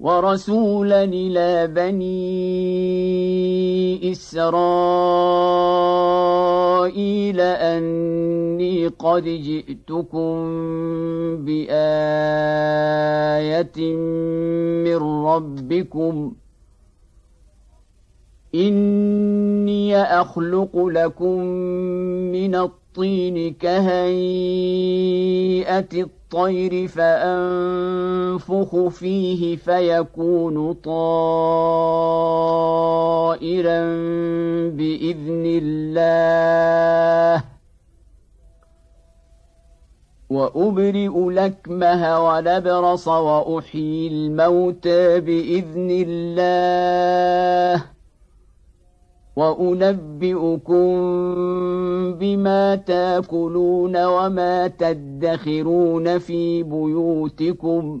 ورسولا إلى بني اسرائيل اني قد جئتكم بايه من ربكم اني اخلق لكم من الطين كهيئه الطير فانفخ فيه فيكون طائرا بإذن الله. وأبرئ لكمه ولبرص وأحيي الموتى بإذن الله. وأنبئكم بما تأكلون وما تدخرون في بيوتكم.